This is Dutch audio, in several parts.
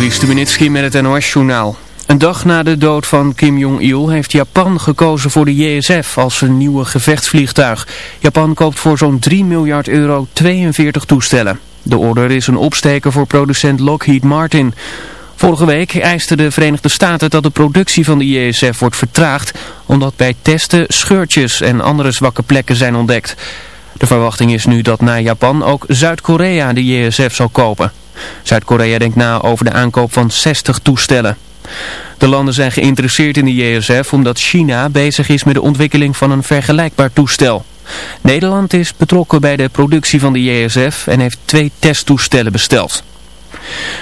Juri Stubenitski met het NOS-journaal. Een dag na de dood van Kim Jong-il heeft Japan gekozen voor de JSF als een nieuwe gevechtsvliegtuig. Japan koopt voor zo'n 3 miljard euro 42 toestellen. De order is een opsteker voor producent Lockheed Martin. Vorige week eisten de Verenigde Staten dat de productie van de JSF wordt vertraagd... omdat bij testen scheurtjes en andere zwakke plekken zijn ontdekt. De verwachting is nu dat na Japan ook Zuid-Korea de JSF zal kopen. Zuid-Korea denkt na over de aankoop van 60 toestellen. De landen zijn geïnteresseerd in de JSF omdat China bezig is met de ontwikkeling van een vergelijkbaar toestel. Nederland is betrokken bij de productie van de JSF en heeft twee testtoestellen besteld.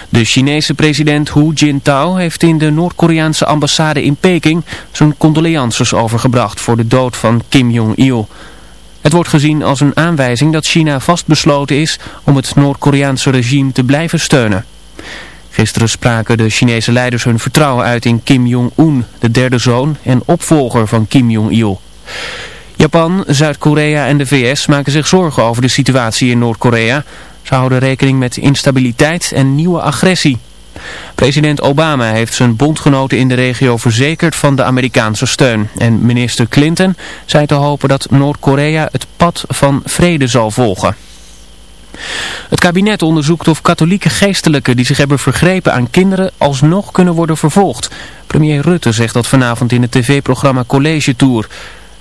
De Chinese president Hu Jintao heeft in de Noord-Koreaanse ambassade in Peking zijn condolences overgebracht voor de dood van Kim Jong-il. Het wordt gezien als een aanwijzing dat China vastbesloten is om het Noord-Koreaanse regime te blijven steunen. Gisteren spraken de Chinese leiders hun vertrouwen uit in Kim Jong-un, de derde zoon en opvolger van Kim Jong-il. Japan, Zuid-Korea en de VS maken zich zorgen over de situatie in Noord-Korea. Ze houden rekening met instabiliteit en nieuwe agressie. President Obama heeft zijn bondgenoten in de regio verzekerd van de Amerikaanse steun. En minister Clinton zei te hopen dat Noord-Korea het pad van vrede zal volgen. Het kabinet onderzoekt of katholieke geestelijken die zich hebben vergrepen aan kinderen alsnog kunnen worden vervolgd. Premier Rutte zegt dat vanavond in het tv-programma College Tour.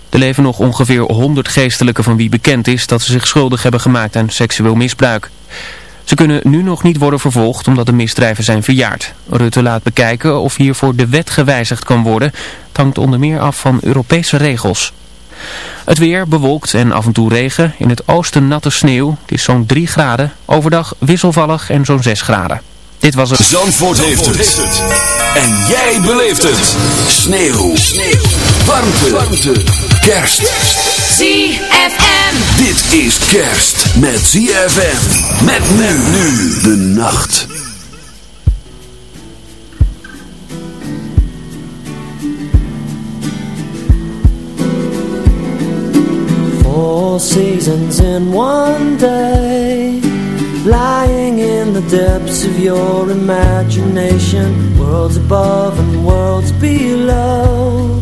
Er leven nog ongeveer 100 geestelijken van wie bekend is dat ze zich schuldig hebben gemaakt aan seksueel misbruik. Ze kunnen nu nog niet worden vervolgd omdat de misdrijven zijn verjaard. Rutte laat bekijken of hiervoor de wet gewijzigd kan worden. Het hangt onder meer af van Europese regels. Het weer bewolkt en af en toe regen. In het oosten natte sneeuw. Het is zo'n 3 graden. Overdag wisselvallig en zo'n 6 graden. Dit was het. Zandvoort, heeft, het. En jij beleeft het. Sneeuw. sneeuw. Warmte. Warmte. Kerst. ZFM. Dit is kerst met ZFM. Met men nu de nacht. Four seasons in one day Lying in the depths of your imagination Worlds above and worlds below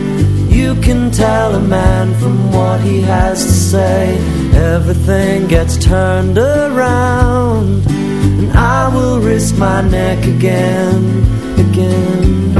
You can tell a man from what he has to say. Everything gets turned around And I will risk my neck again, again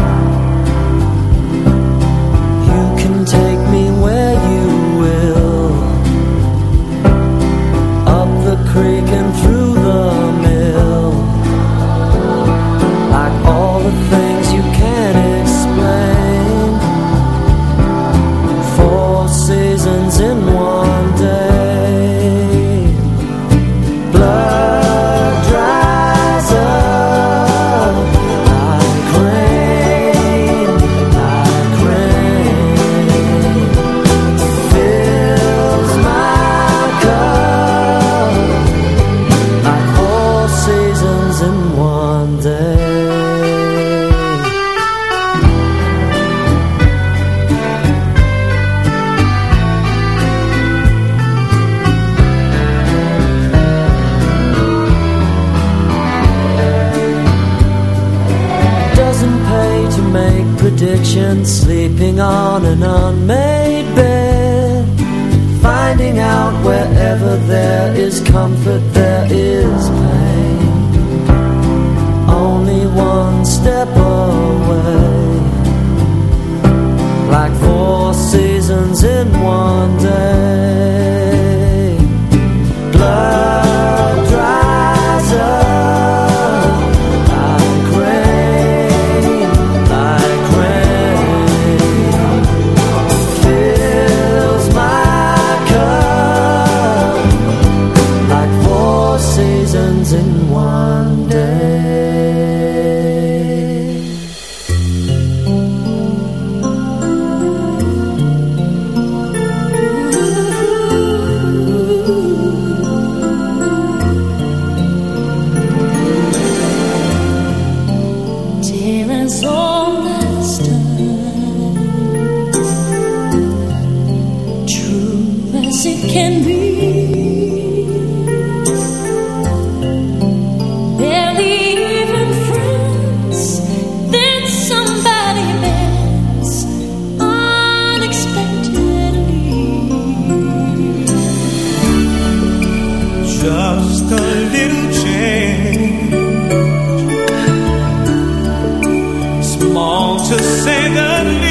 just a little change, small to say the least.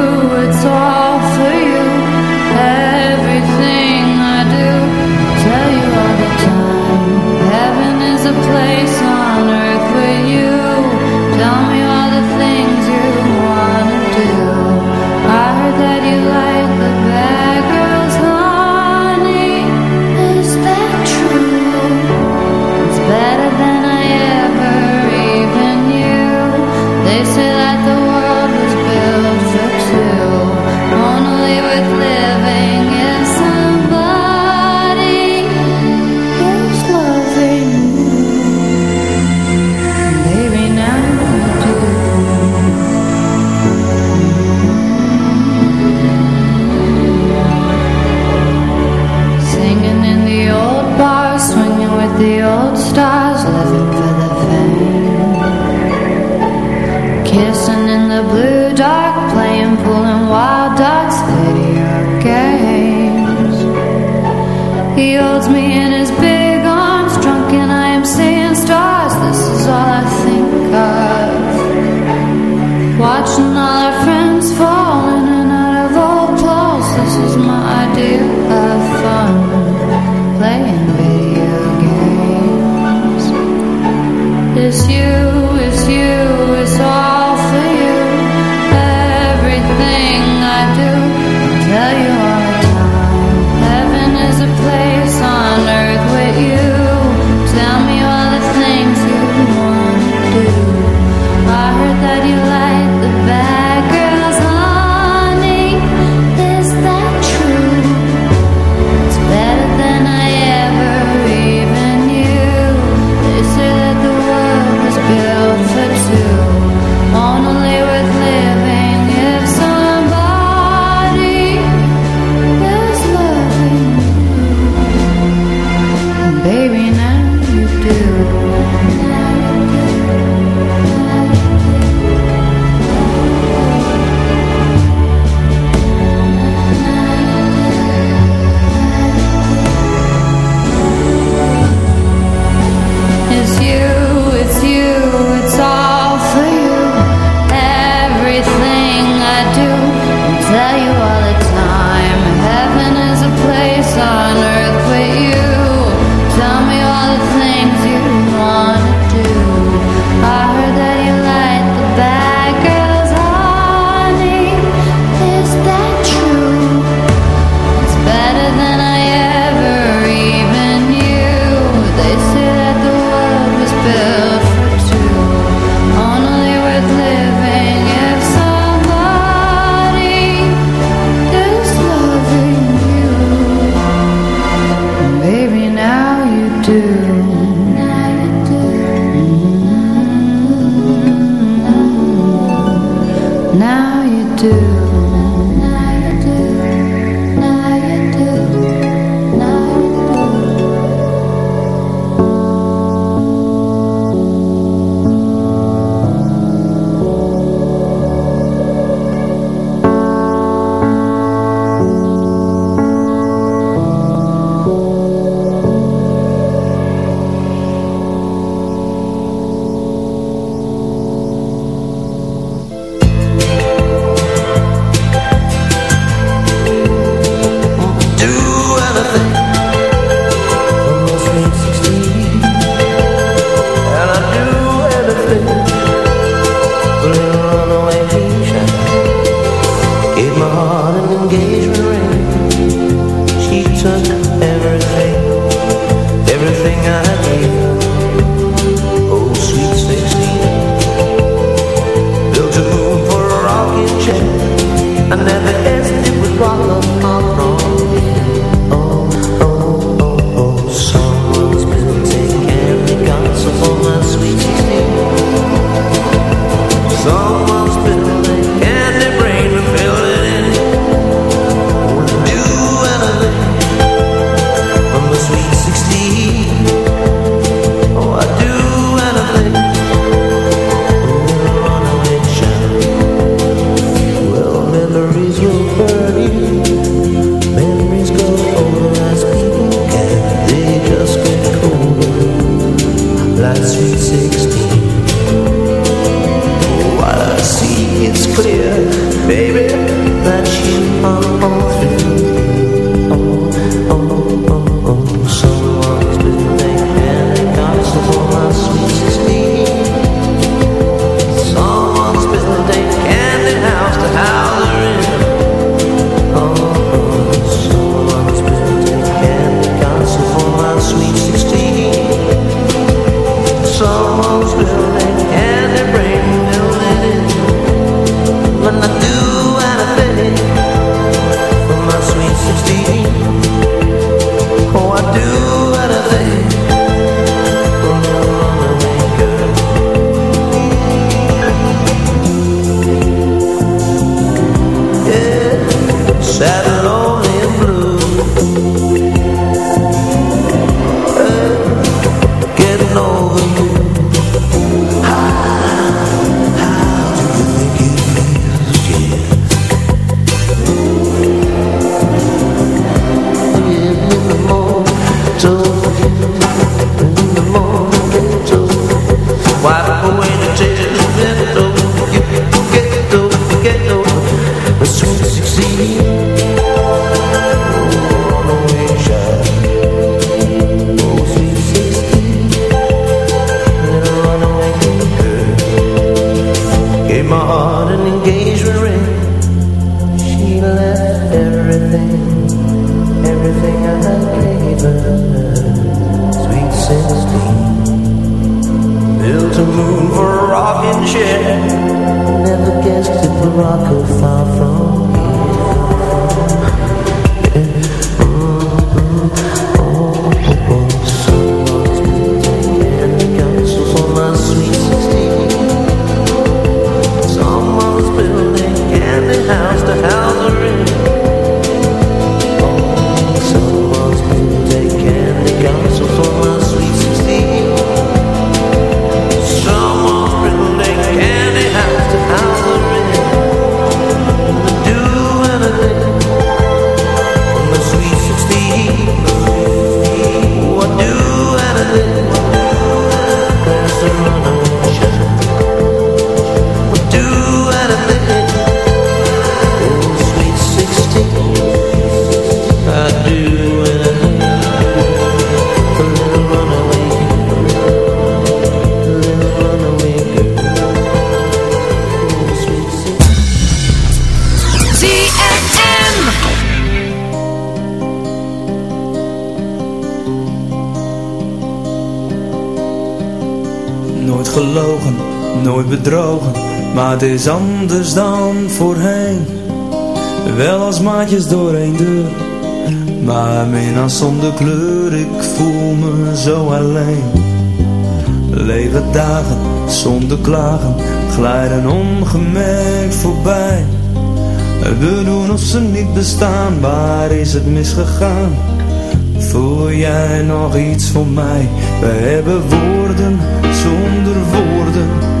place. It's you, it's you. Maar het is anders dan voorheen Wel als maatjes door een deur Maar min als zonder kleur Ik voel me zo alleen Leven dagen zonder klagen Glijden ongemerkt voorbij We doen of ze niet bestaan Waar is het misgegaan? Voel jij nog iets voor mij? We hebben woorden zonder woorden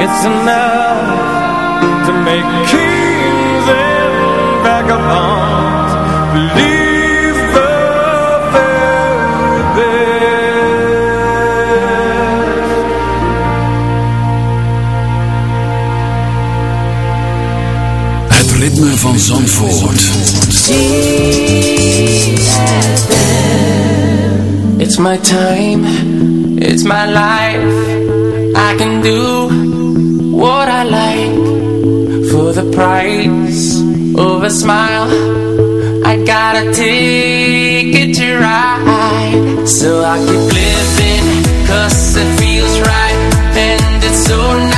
It's enough to make kings and vagabonds believe the very best. Het ritme van Zandvoort. It's my time, it's my life. I can do what I like for the price of a smile. I gotta take it to ride so I keep living cause it feels right and it's so nice.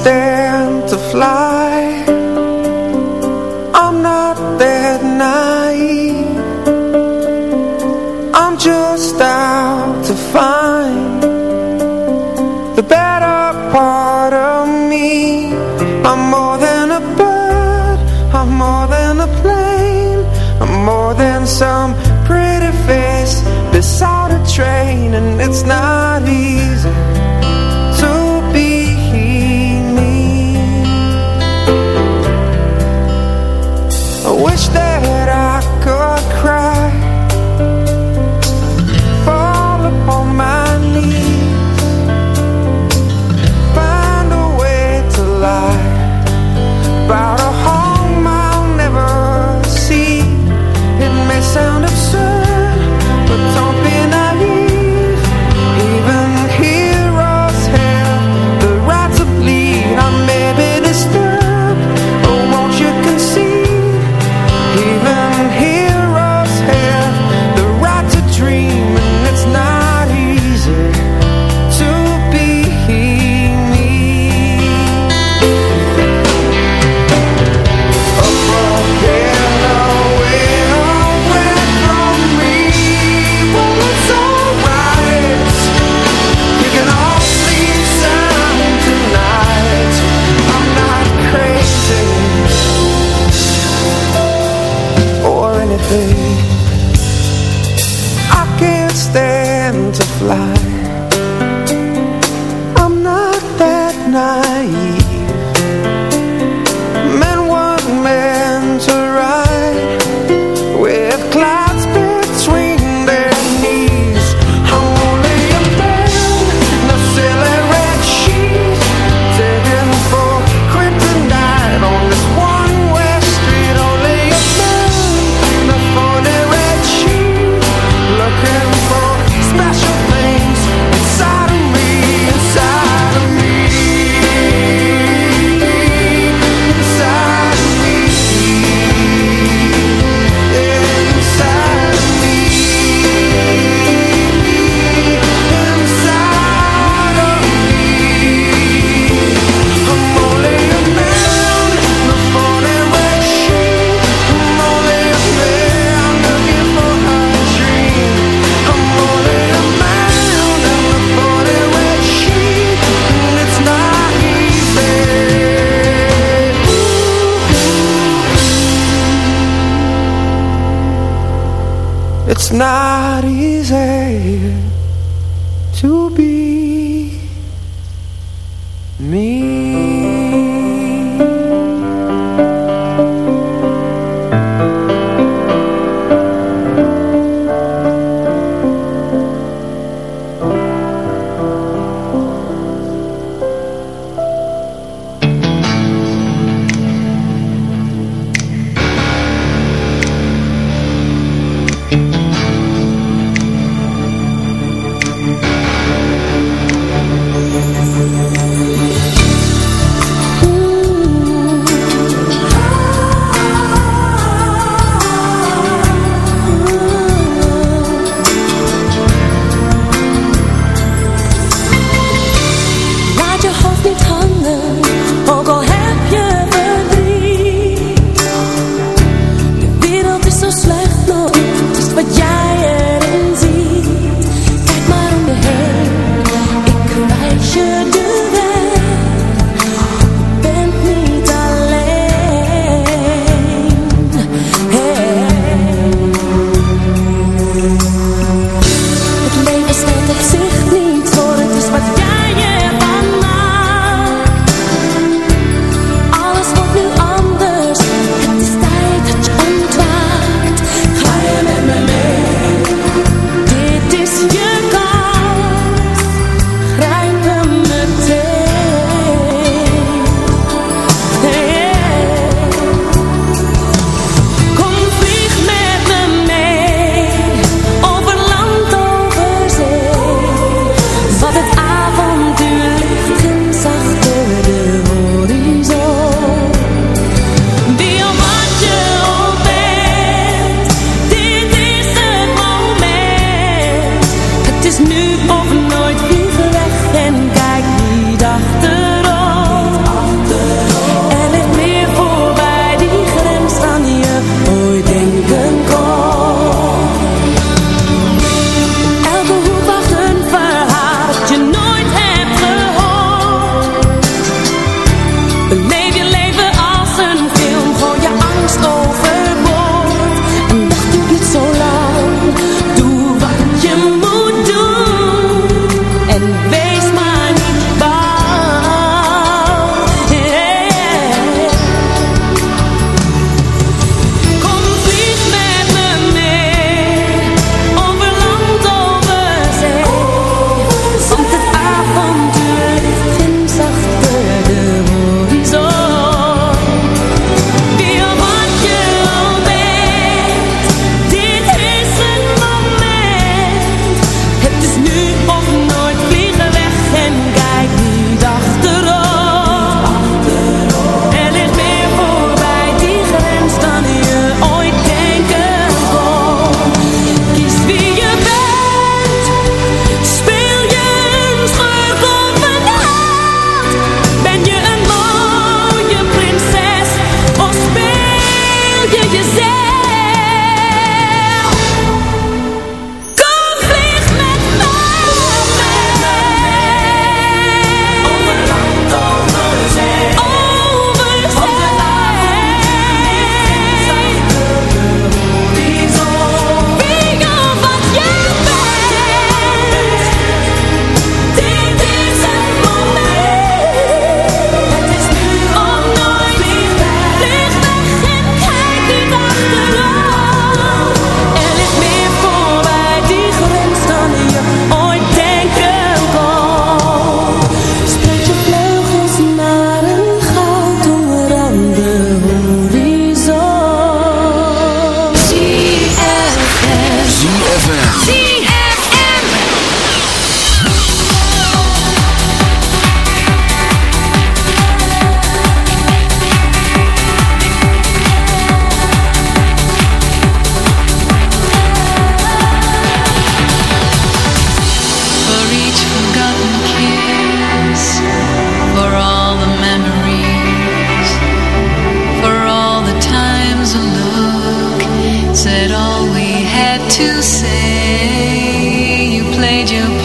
stand to fly.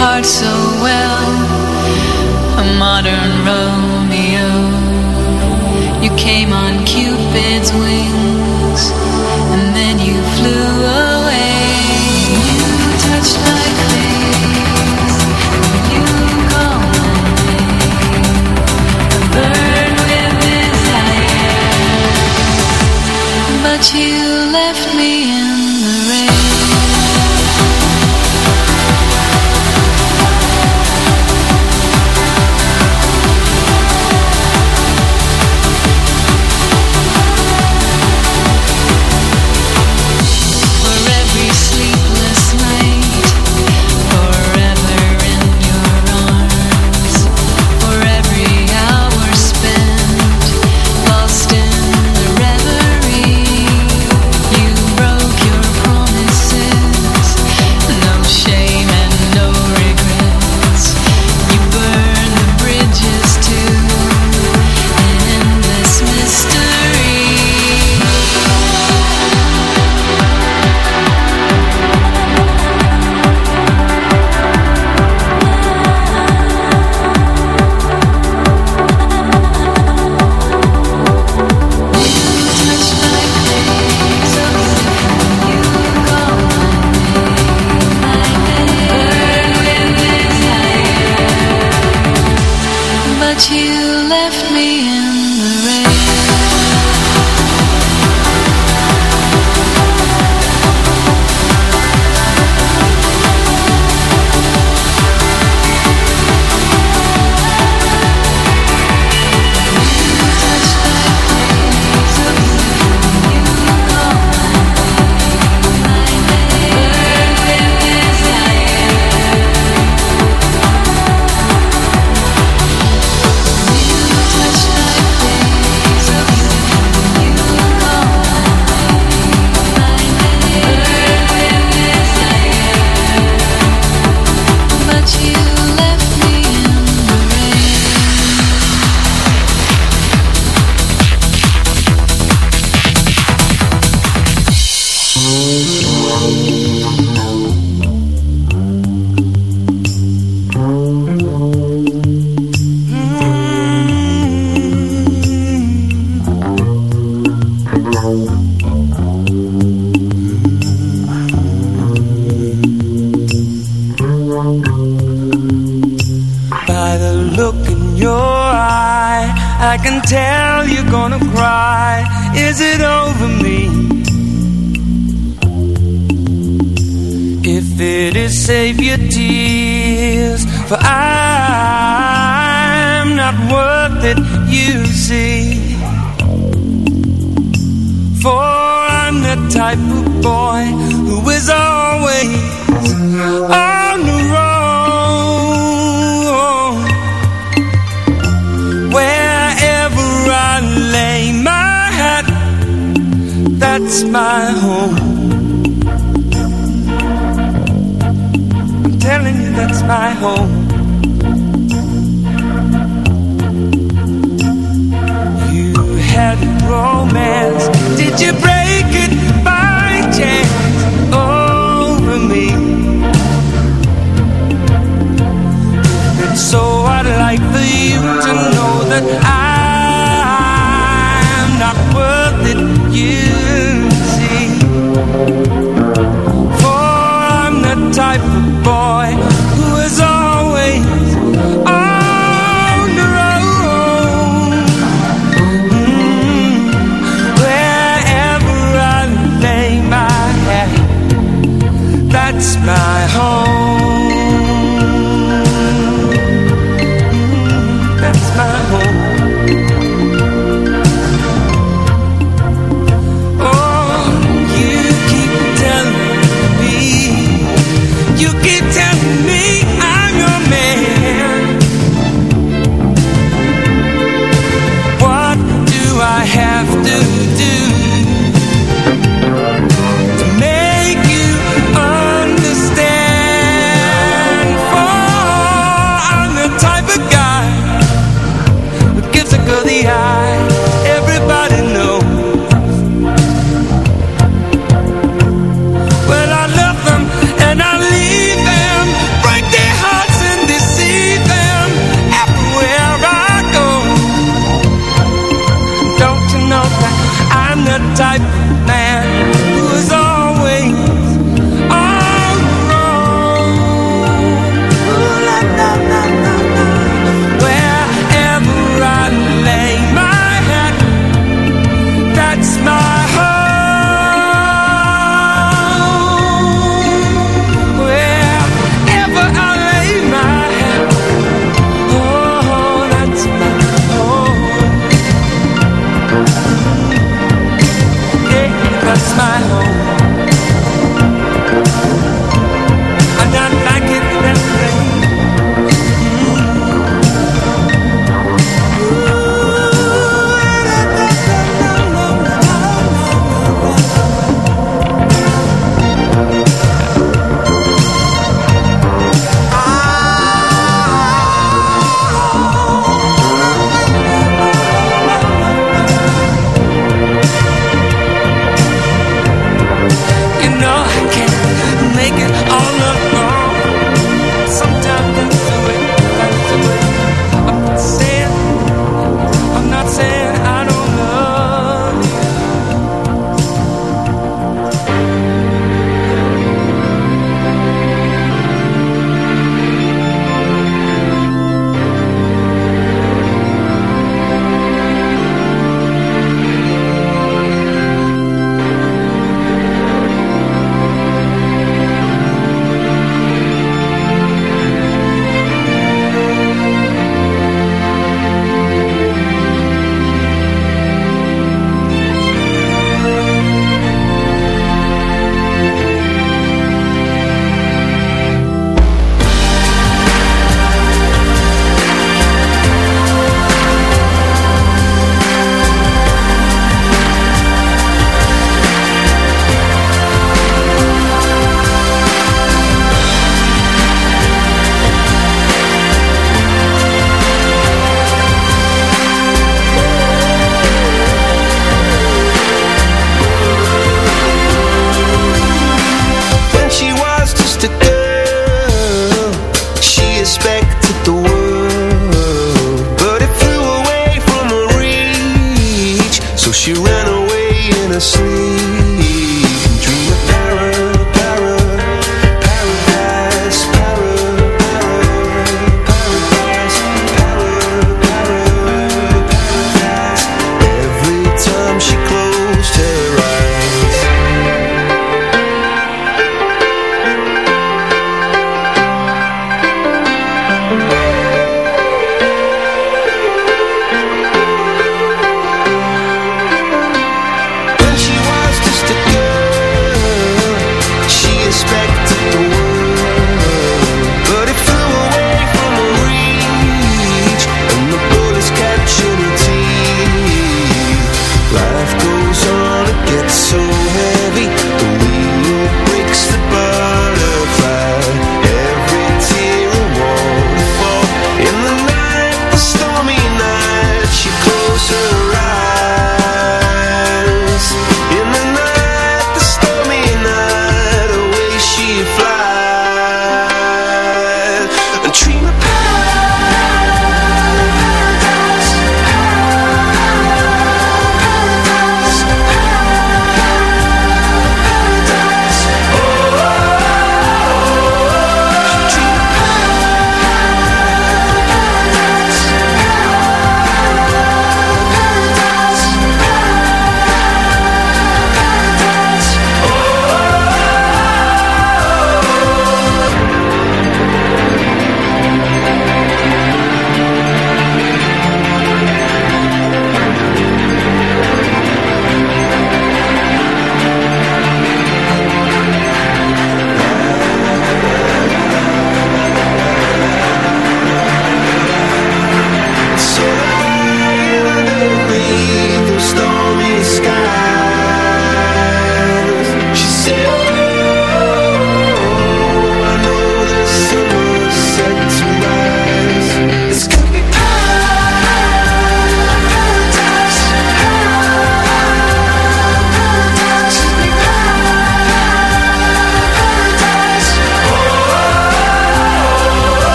heart so well, a modern Romeo. You came on Cupid's wings.